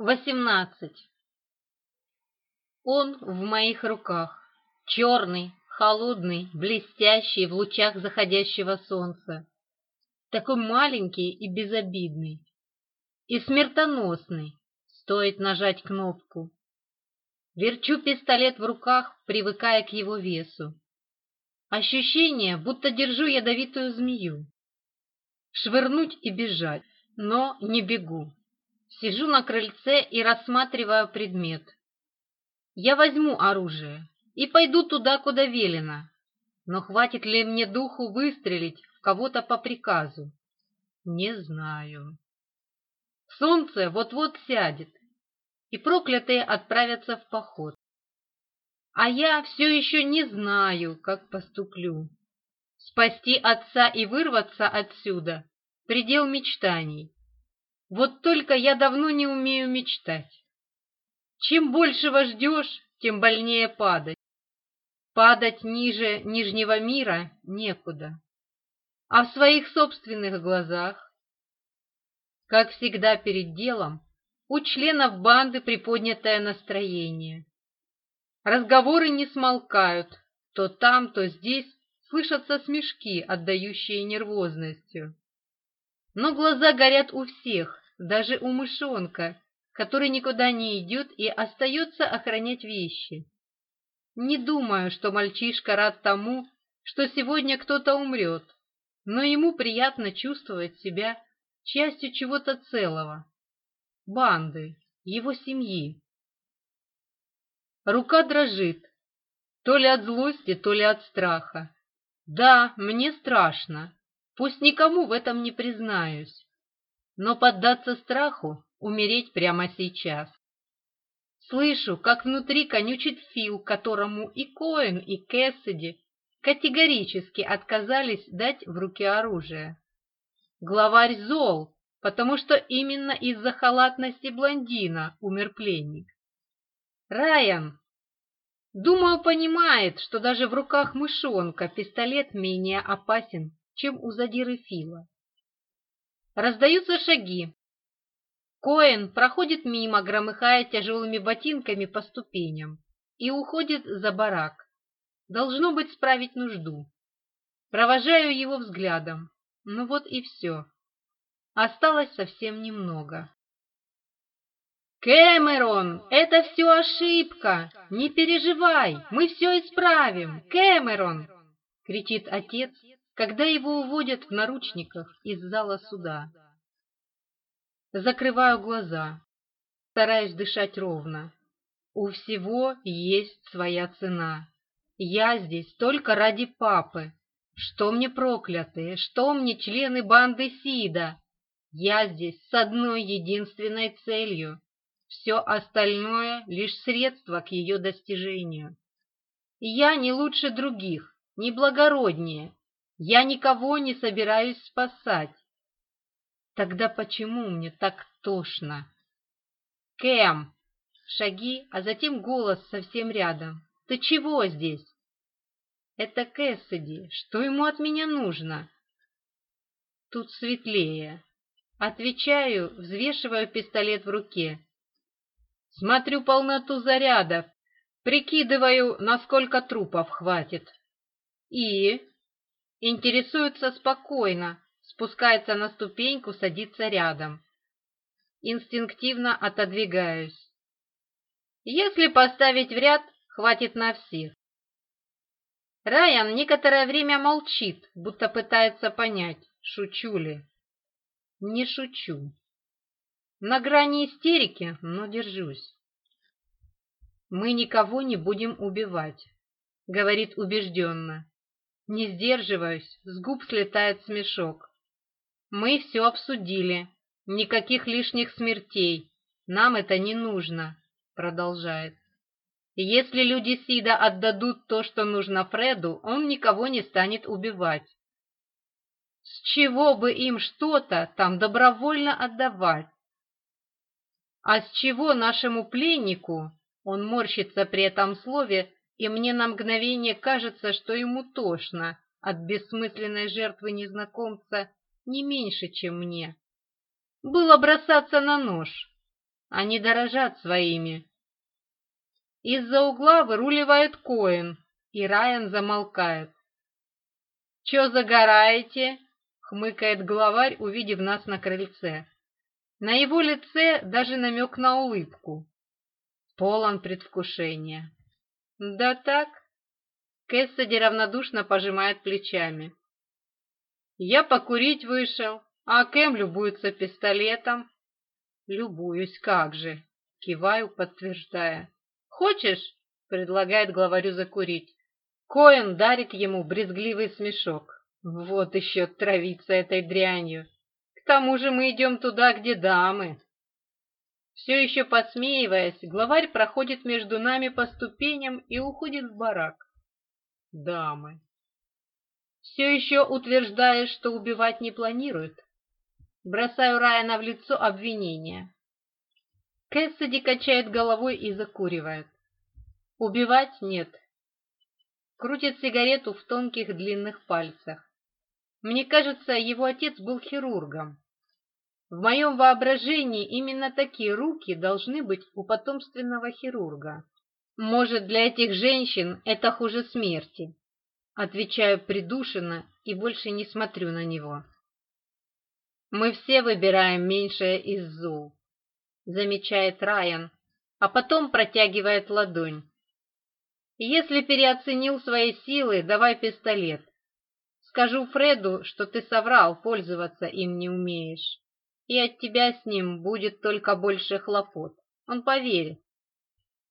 18. Он в моих руках, черный, холодный, блестящий в лучах заходящего солнца. Такой маленький и безобидный. И смертоносный, стоит нажать кнопку. Верчу пистолет в руках, привыкая к его весу. Ощущение, будто держу ядовитую змею. Швырнуть и бежать, но не бегу. Сижу на крыльце и рассматриваю предмет. Я возьму оружие и пойду туда, куда велено. Но хватит ли мне духу выстрелить в кого-то по приказу? Не знаю. Солнце вот-вот сядет, и проклятые отправятся в поход. А я все еще не знаю, как поступлю. Спасти отца и вырваться отсюда — предел мечтаний. Вот только я давно не умею мечтать. Чем большего ждешь, тем больнее падать. Падать ниже нижнего мира некуда. А в своих собственных глазах, как всегда перед делом, у членов банды приподнятое настроение. Разговоры не смолкают, то там, то здесь слышатся смешки, отдающие нервозностью. Но глаза горят у всех, даже у мышонка, который никуда не идет и остается охранять вещи. Не думаю, что мальчишка рад тому, что сегодня кто-то умрет, но ему приятно чувствовать себя частью чего-то целого, банды, его семьи. Рука дрожит, то ли от злости, то ли от страха. Да, мне страшно, пусть никому в этом не признаюсь но поддаться страху, умереть прямо сейчас. Слышу, как внутри конючит Фил, которому и Коэн, и Кэссиди категорически отказались дать в руки оружие. Главарь зол, потому что именно из-за халатности блондина умер пленник. Райан, думаю, понимает, что даже в руках мышонка пистолет менее опасен, чем у задиры Фила. Раздаются шаги. Коэн проходит мимо, громыхая тяжелыми ботинками по ступеням, и уходит за барак. Должно быть справить нужду. Провожаю его взглядом. Ну вот и все. Осталось совсем немного. «Кэмерон, это все ошибка! Не переживай, мы все исправим! Кэмерон!» — кричит отец, когда его уводят в наручниках из зала суда. Закрываю глаза, стараюсь дышать ровно. У всего есть своя цена. Я здесь только ради папы. Что мне проклятые, что мне члены банды Сида? Я здесь с одной единственной целью. Все остальное — лишь средство к ее достижению. Я не лучше других, не благороднее, я никого не собираюсь спасать. Тогда почему мне так тошно? Кэм! Шаги, а затем голос совсем рядом. Ты чего здесь? Это Кэссиди. Что ему от меня нужно? Тут светлее. Отвечаю, взвешиваю пистолет в руке. Смотрю полноту зарядов. Прикидываю, насколько трупов хватит. И Интересуется спокойно, спускается на ступеньку, садится рядом. Инстинктивно отодвигаюсь. Если поставить в ряд, хватит на всех. Райан некоторое время молчит, будто пытается понять, шучу ли. Не шучу. На грани истерики, но держусь. «Мы никого не будем убивать», — говорит убежденно. Не сдерживаюсь, с губ слетает смешок. Мы все обсудили. Никаких лишних смертей. Нам это не нужно, продолжает. Если люди Сида отдадут то, что нужно Фреду, он никого не станет убивать. С чего бы им что-то там добровольно отдавать? А с чего нашему пленнику, он морщится при этом слове, и мне на мгновение кажется, что ему тошно от бессмысленной жертвы незнакомца не меньше, чем мне. Было бросаться на нож. а не дорожать своими. Из-за угла выруливает Коэн, и Райан замолкает. «Чё загораете?» — хмыкает главарь, увидев нас на крыльце. На его лице даже намек на улыбку. Полон предвкушения. «Да так». Кэссиди равнодушно пожимает плечами. «Я покурить вышел, а Кэм любуется пистолетом». «Любуюсь, как же!» — киваю, подтверждая. «Хочешь?» — предлагает главарю закурить. Коэн дарит ему брезгливый смешок. «Вот еще травиться этой дрянью! К тому же мы идем туда, где дамы!» Все еще подсмеиваясь, главарь проходит между нами по ступеням и уходит в барак. Дамы. Все еще утверждая, что убивать не планирует. Бросаю Райана в лицо обвинения. Кэссиди качает головой и закуривает. Убивать нет. Крутит сигарету в тонких длинных пальцах. Мне кажется, его отец был хирургом. В моем воображении именно такие руки должны быть у потомственного хирурга. Может, для этих женщин это хуже смерти. Отвечаю придушенно и больше не смотрю на него. Мы все выбираем меньшее из зол, замечает Райан, а потом протягивает ладонь. Если переоценил свои силы, давай пистолет. Скажу Фреду, что ты соврал, пользоваться им не умеешь и от тебя с ним будет только больше хлопот. Он поверит.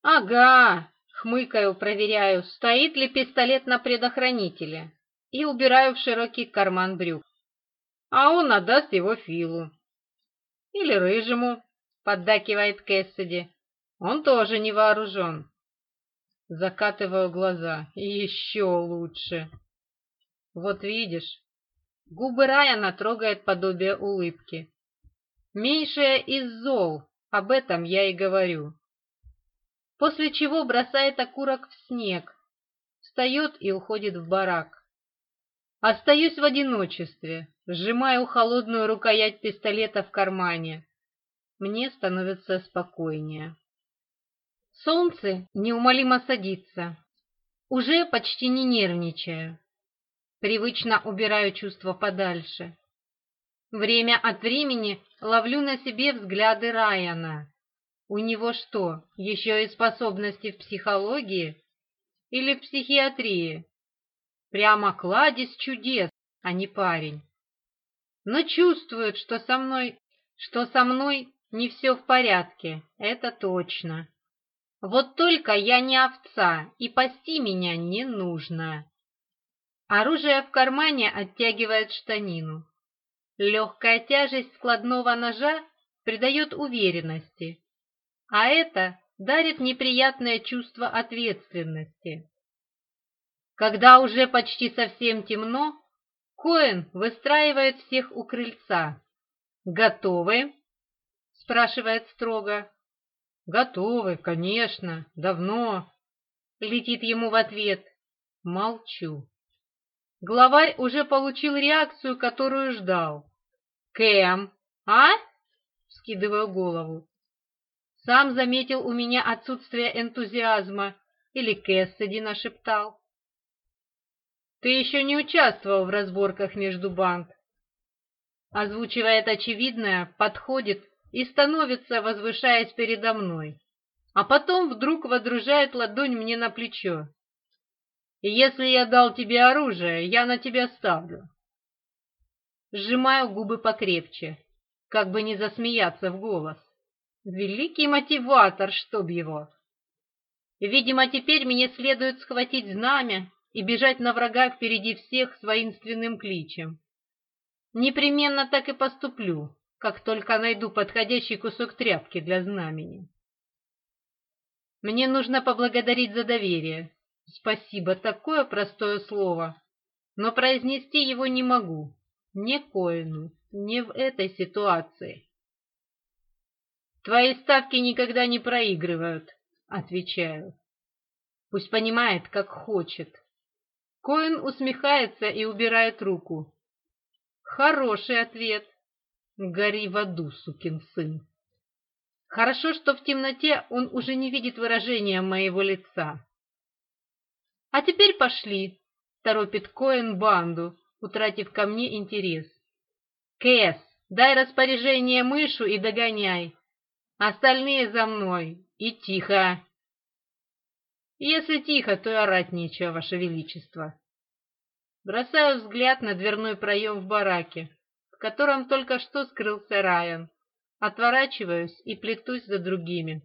Ага, хмыкаю, проверяю, стоит ли пистолет на предохранителе, и убираю в широкий карман брюк. А он отдаст его Филу. Или рыжему, поддакивает Кэссиди. Он тоже не вооружен. Закатываю глаза. Еще лучше. Вот видишь, губы Райана трогает подобие улыбки. Меньшее из зол, об этом я и говорю. После чего бросает окурок в снег, встает и уходит в барак. Остаюсь в одиночестве, сжимаю холодную рукоять пистолета в кармане. Мне становится спокойнее. Солнце неумолимо садится, уже почти не нервничаю. Привычно убираю чувства подальше. Время от времени ловлю на себе взгляды Райана. У него что, еще и способности в психологии? Или в психиатрии? Прямо кладезь чудес, а не парень. Но чувствует, что со мной, что со мной не все в порядке, это точно. Вот только я не овца, и пасти меня не нужно. Оружие в кармане оттягивает штанину. Легкая тяжесть складного ножа придает уверенности, а это дарит неприятное чувство ответственности. Когда уже почти совсем темно, Коэн выстраивает всех у крыльца. «Готовы?» – спрашивает строго. «Готовы, конечно, давно», – летит ему в ответ. Молчу. Главарь уже получил реакцию, которую ждал. «Кэм, а?» — скидываю голову. Сам заметил у меня отсутствие энтузиазма, или Кэссиди нашептал. «Ты еще не участвовал в разборках между банк. Озвучивает очевидное, подходит и становится, возвышаясь передо мной, а потом вдруг водружает ладонь мне на плечо. Если я дал тебе оружие, я на тебя ставлю. Сжимаю губы покрепче, как бы не засмеяться в голос. Великий мотиватор, чтоб его. Видимо, теперь мне следует схватить знамя и бежать на врага впереди всех с воинственным кличем. Непременно так и поступлю, как только найду подходящий кусок тряпки для знамени. Мне нужно поблагодарить за доверие, Спасибо, такое простое слово. Но произнести его не могу. Не Коину, не в этой ситуации. Твои ставки никогда не проигрывают, отвечаю. Пусть понимает, как хочет. Коин усмехается и убирает руку. Хороший ответ. Гори в аду, сукин сын. Хорошо, что в темноте он уже не видит выражения моего лица. «А теперь пошли!» — торопит Коэн банду, утратив ко мне интерес. «Кэс, дай распоряжение мышу и догоняй! Остальные за мной! И тихо!» «Если тихо, то и орать нечего, Ваше Величество!» Бросаю взгляд на дверной проем в бараке, в котором только что скрылся Райан. Отворачиваюсь и плетусь за другими.